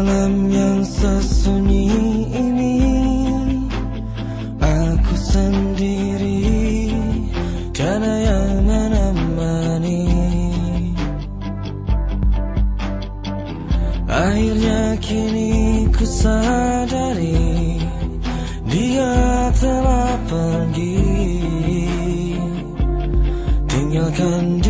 Malam yang sesunyi ini. Aku sendiri Karena yang menemani. Akhirnya kini ku sadari Dia telah pergi. Tinggalkan diriku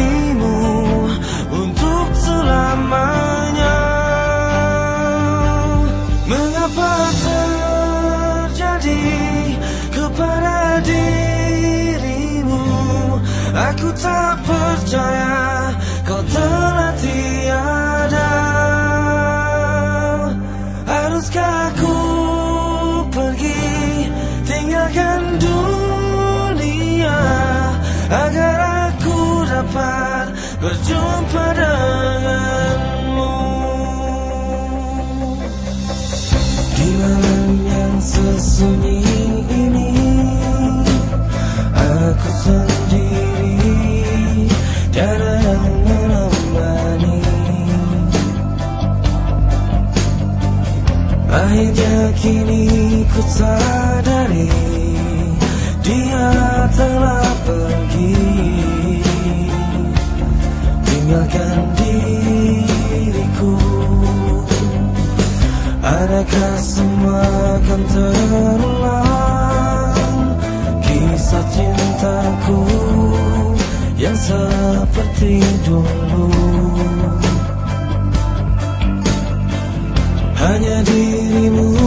tak percaya kau telah tiada. Haruskah aku pergi? Tinggalkan dunia Agar aku dapat berjumpa denganmu. Di malam yang sesunyi ini ku sadari Dia telah pergi. Tinggalkan diriku. Adakah semua akan terulang? Kisah cintaku Yang seperti dulu. Hanya dirimu